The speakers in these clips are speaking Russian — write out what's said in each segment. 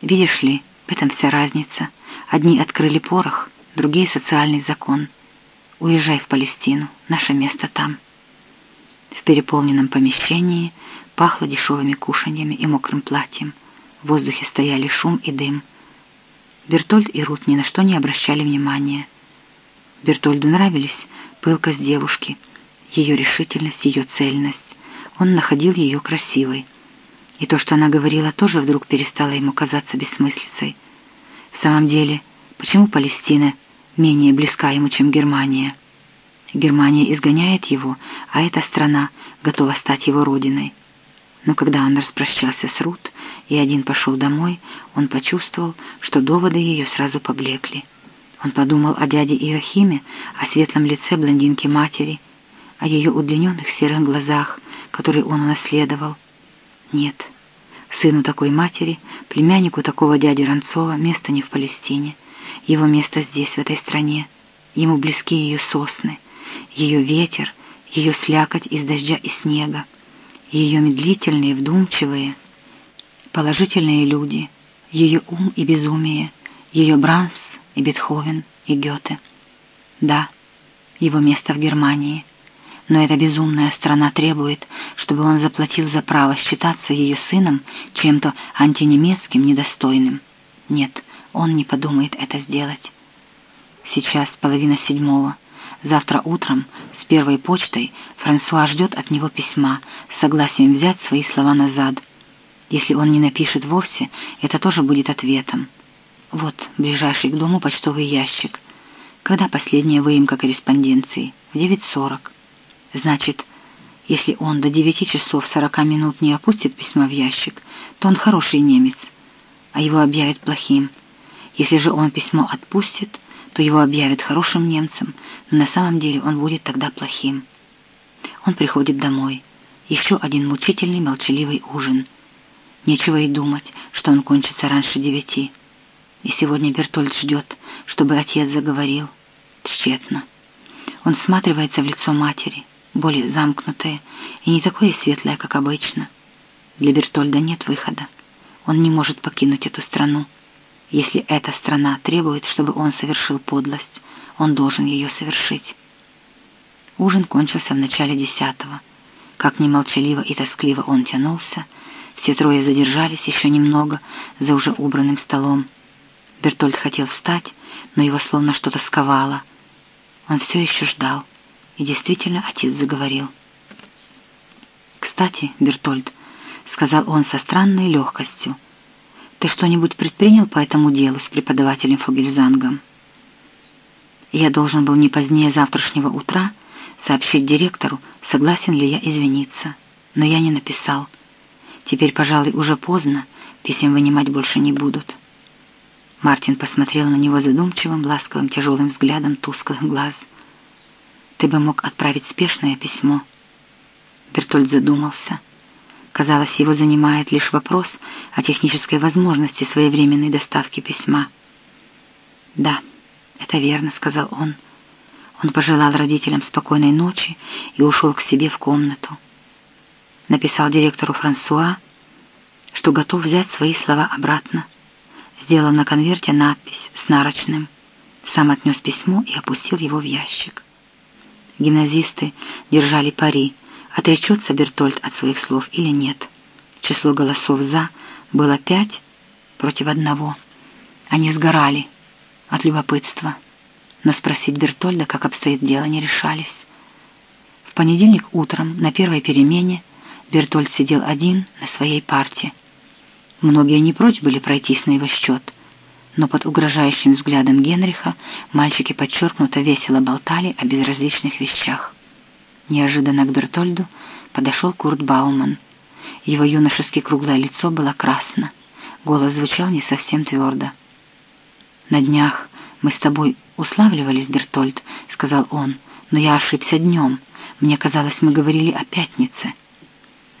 Видишь ли, в этом вся разница. Одни открыли порох, другие — социальный закон. Уезжай в Палестину, наше место там. В переполненном помещении пахло дешевыми кушаньями и мокрым платьем. В воздухе стояли шум и дым. Бертольд и Рут ни на что не обращали внимания. Бертольду нравились пылкость девушки, ее решительность, ее цельность. Он находил ее красивой. И то, что она говорила, тоже вдруг перестало ему казаться бессмыслицей. В самом деле, почему Палестина менее близка ему, чем Германия? Германия изгоняет его, а эта страна готова стать его родиной. Но когда он распрощался с Рут и один пошел домой, он почувствовал, что доводы ее сразу поблекли. Он подумал о дяде Иохиме, о светлом лице блондинки-матери, о ее удлиненных серых глазах, которые он унаследовал. Нет, сыну такой матери, племяннику такого дяди Ранцова место не в Палестине. Его место здесь, в этой стране. Ему близки ее сосны, ее ветер, ее слякоть из дождя и снега, ее медлительные, вдумчивые, положительные люди, ее ум и безумие, ее Брамс и Бетховен и Гёте. Да, его место в Германии, но эта безумная страна требует, чтобы он заплатил за право считаться ее сыном чем-то антинемецким, недостойным. Нет, он не подумает это сделать. Сейчас половина седьмого. Завтра утром с первой почтой Франсуа ждет от него письма с согласием взять свои слова назад. Если он не напишет вовсе, это тоже будет ответом. Вот ближайший к дому почтовый ящик. Когда последняя выемка корреспонденции? В 9.40. Значит, если он до девяти часов сорока минут не опустит письмо в ящик, то он хороший немец, а его объявят плохим. Если же он письмо отпустит, то его объявят хорошим немцем, но на самом деле он будет тогда плохим. Он приходит домой. Еще один мучительный молчаливый ужин. Нечего и думать, что он кончится раньше девяти. И сегодня Бертольд ждет, чтобы отец заговорил. Тщетно. Он всматривается в лицо матери более замкнутое и не такое светлое, как обычно. Для Бертольда нет выхода. Он не может покинуть эту страну. Если эта страна требует, чтобы он совершил подлость, он должен ее совершить. Ужин кончился в начале десятого. Как ни молчаливо и тоскливо он тянулся, все трое задержались еще немного за уже убранным столом. Бертольд хотел встать, но его словно что-то сковало. Он все еще ждал. И действительно отец заговорил. «Кстати, Бертольд», — сказал он со странной легкостью, — «ты что-нибудь предпринял по этому делу с преподавателем Фогельзангом?» «Я должен был не позднее завтрашнего утра сообщить директору, согласен ли я извиниться, но я не написал. Теперь, пожалуй, уже поздно, писем вынимать больше не будут». Мартин посмотрел на него задумчивым, ласковым, тяжелым взглядом тусклых глаз — ты бы мог отправить спешное письмо. Бертольд задумался. Казалось, его занимает лишь вопрос о технической возможности своевременной доставки письма. «Да, это верно», — сказал он. Он пожелал родителям спокойной ночи и ушел к себе в комнату. Написал директору Франсуа, что готов взять свои слова обратно. Сделал на конверте надпись с нарочным. Сам отнес письмо и опустил его в ящик. Гимназисты держали пари, отречется Бертольд от своих слов или нет. Число голосов «за» было пять против одного. Они сгорали от любопытства, но спросить Бертольда, как обстоит дело, не решались. В понедельник утром на первой перемене Бертольд сидел один на своей парте. Многие не прочь были пройтись на его счет — но под угрожающим взглядом Генриха мальчики подчеркнуто весело болтали о безразличных вещах. Неожиданно к Бертольду подошел Курт Бауман. Его юношески круглое лицо было красно. Голос звучал не совсем твердо. «На днях мы с тобой уславливались, Бертольд», — сказал он, — «но я ошибся днем. Мне казалось, мы говорили о пятнице».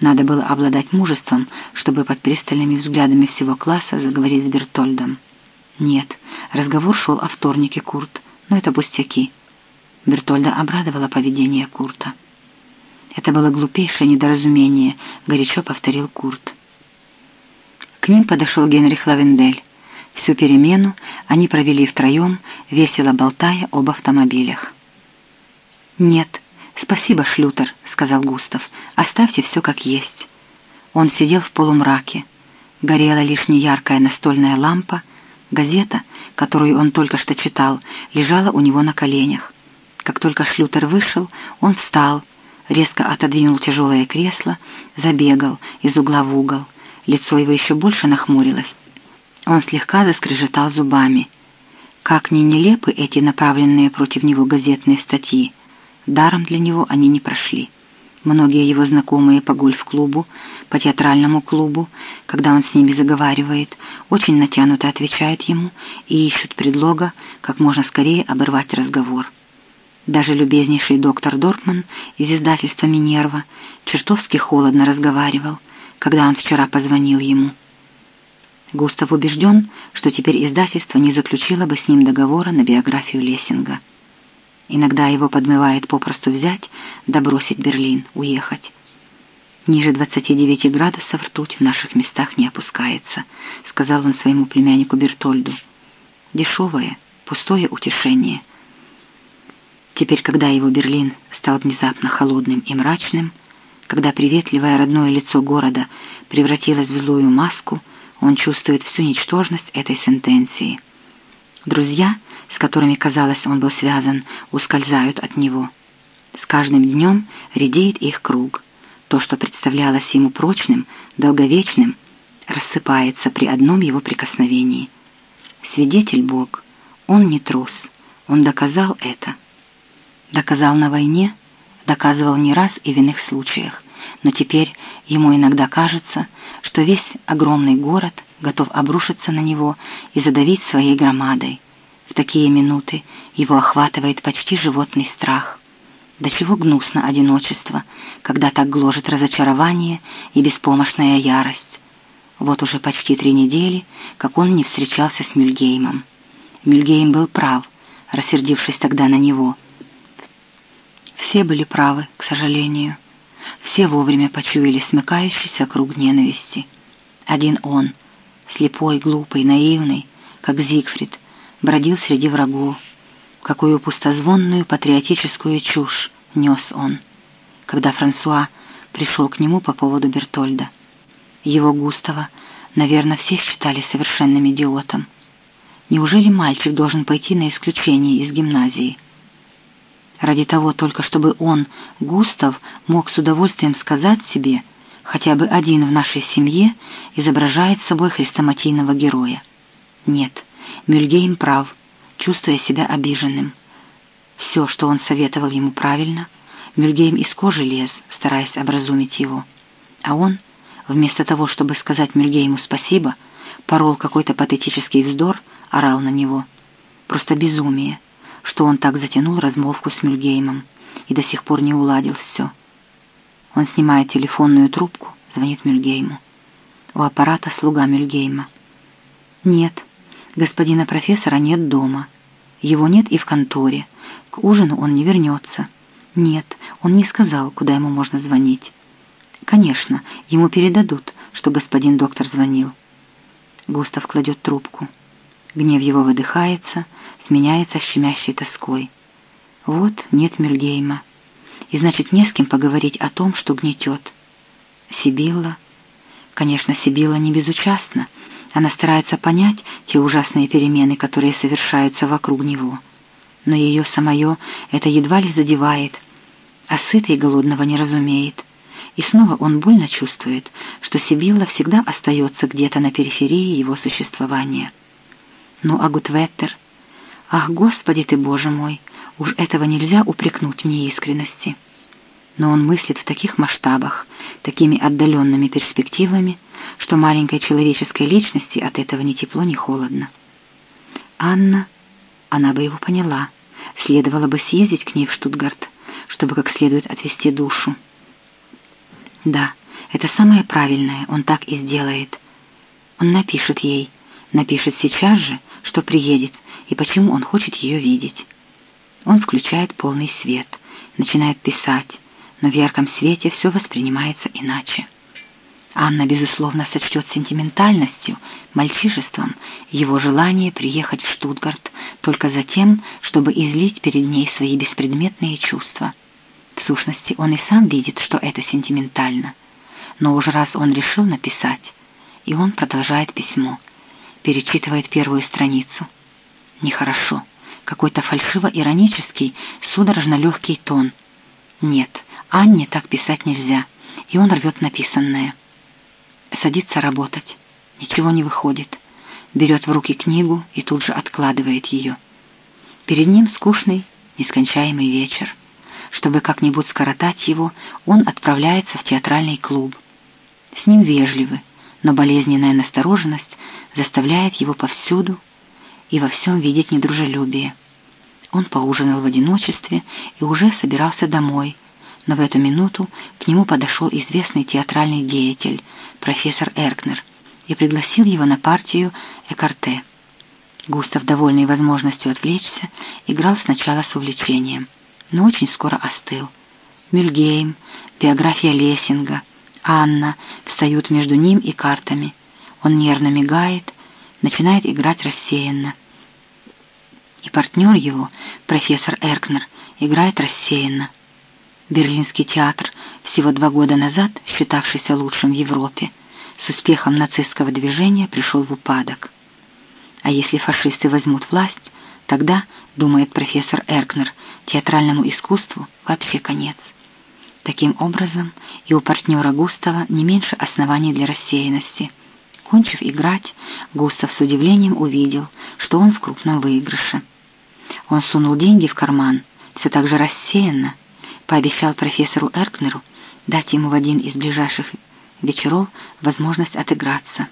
Надо было обладать мужеством, чтобы под пристальными взглядами всего класса заговорить с Бертольдом. Нет, разговор шел о вторнике, Курт, но это пустяки. Бертольда обрадовала поведение Курта. Это было глупейшее недоразумение, горячо повторил Курт. К ним подошел Генрих Лавендель. Всю перемену они провели втроем, весело болтая об автомобилях. «Нет, спасибо, Шлютер», — сказал Густав. «Оставьте все как есть». Он сидел в полумраке. Горела лишь неяркая настольная лампа. Газета, которую он только что читал, лежала у него на коленях. Как только Шлютер вышел, он встал, резко отодвинул тяжелое кресло, забегал из угла в угол. Лицо его еще больше нахмурилось. Он слегка заскрежетал зубами. Как ни нелепы эти направленные против него газетные статьи, даром для него они не прошли. Многие его знакомые по гольф-клубу, по театральному клубу, когда он с ними заговаривает, очень натянуто отвечают ему и ищут предлога, как можно скорее оборвать разговор. Даже любезнейший доктор Дортман из издательства «Минерва» чертовски холодно разговаривал, когда он вчера позвонил ему. Густав убежден, что теперь издательство не заключило бы с ним договора на биографию Лессинга. Иногда его подмывает попросту взять, да Берлин, уехать. «Ниже 29 градусов ртуть в наших местах не опускается», — сказал он своему племяннику Бертольду. «Дешевое, пустое утешение». Теперь, когда его Берлин стал внезапно холодным и мрачным, когда приветливое родное лицо города превратилось в злую маску, он чувствует всю ничтожность этой сентенции. Друзья, с которыми, казалось, он был связан, ускользают от него. С каждым днем редеет их круг. То, что представлялось ему прочным, долговечным, рассыпается при одном его прикосновении. Свидетель Бог, он не трус, он доказал это. Доказал на войне, доказывал не раз и в иных случаях, но теперь ему иногда кажется, что весь огромный город готов обрушиться на него и задавить своей громадой. В такие минуты его охватывает почти животный страх. До чего гнусно одиночество, когда так гложет разочарование и беспомощная ярость. Вот уже почти три недели, как он не встречался с Мюльгеймом. Мюльгейм был прав, рассердившись тогда на него — все были правы, к сожалению. Все вовремя почуяли смыкающийся круг ненависти. Один он, слепой, глупый, наивный, как Зигфрид, бродил среди врагов. Какую пустозвонную патриотическую чушь нес он, когда Франсуа пришел к нему по поводу Бертольда. Его Густава, наверное, все считали совершенным идиотом. Неужели мальчик должен пойти на исключение из гимназии? Ради того только, чтобы он, Густав, мог с удовольствием сказать себе, хотя бы один в нашей семье изображает собой хрестоматийного героя. Нет, Мюльгейм прав, чувствуя себя обиженным. Все, что он советовал ему правильно, Мюльгейм из кожи лез, стараясь образумить его. А он, вместо того, чтобы сказать Мюльгейму спасибо, порол какой-то патетический вздор, орал на него. Просто безумие что он так затянул размолвку с Мюльгеймом и до сих пор не уладил все. Он снимает телефонную трубку, звонит Мюльгейму. У аппарата слуга Мюльгейма. «Нет, господина профессора нет дома. Его нет и в конторе. К ужину он не вернется. Нет, он не сказал, куда ему можно звонить. Конечно, ему передадут, что господин доктор звонил». Густав кладет трубку. Гнев его выдыхается, сменяется щемящей тоской. Вот нет Мюльгейма. И значит, не с кем поговорить о том, что гнетет. Сибилла. Конечно, Сибилла не безучастна. Она старается понять те ужасные перемены, которые совершаются вокруг него. Но ее самое это едва ли задевает, а сытый голодного не разумеет. И снова он больно чувствует, что Сибилла всегда остается где-то на периферии его существования. Ну, а Гутветтер? Ах, Господи ты, Боже мой, уж этого нельзя упрекнуть в неискренности. Но он мыслит в таких масштабах, такими отдаленными перспективами, что маленькой человеческой личности от этого ни тепло, ни холодно. Анна, она бы его поняла, следовало бы съездить к ней в Штутгарт, чтобы как следует отвести душу. Да, это самое правильное, он так и сделает. Он напишет ей, напишет сейчас же, что приедет и почему он хочет ее видеть. Он включает полный свет, начинает писать, но в ярком свете все воспринимается иначе. Анна, безусловно, сочтет сентиментальностью, мальчишеством его желание приехать в Штутгарт только за тем, чтобы излить перед ней свои беспредметные чувства. В сущности, он и сам видит, что это сентиментально. Но уже раз он решил написать, и он продолжает письмо, перечитывает первую страницу. Нехорошо, какой-то фальшиво-иронический, судорожно-легкий тон. Нет, Анне так писать нельзя, и он рвет написанное. Садится работать, ничего не выходит, берет в руки книгу и тут же откладывает ее. Перед ним скучный, нескончаемый вечер. Чтобы как-нибудь скоротать его, он отправляется в театральный клуб. С ним вежливы, но болезненная настороженность заставляет его повсюду и во всем видеть недружелюбие. Он поужинал в одиночестве и уже собирался домой, но в эту минуту к нему подошел известный театральный деятель, профессор Эркнер, и пригласил его на партию Экарте. Густав, довольный возможностью отвлечься, играл сначала с увлечением, но очень скоро остыл. Мюльгейм, биография Лессинга, Анна встают между ним и картами. Он нервно мигает, начинает играть рассеянно. И партнер его, профессор Эркнер, играет рассеянно. Берлинский театр, всего два года назад считавшийся лучшим в Европе, с успехом нацистского движения пришел в упадок. А если фашисты возьмут власть, тогда, думает профессор Эркнер, театральному искусству вообще конец. Таким образом, и у партнера Густава не меньше оснований для рассеянности. Кончив играть, Густав с удивлением увидел, что он в крупном выигрыше. Он сунул деньги в карман, все так же рассеянно, пообещал профессору Эркнеру дать ему в один из ближайших вечеров возможность отыграться.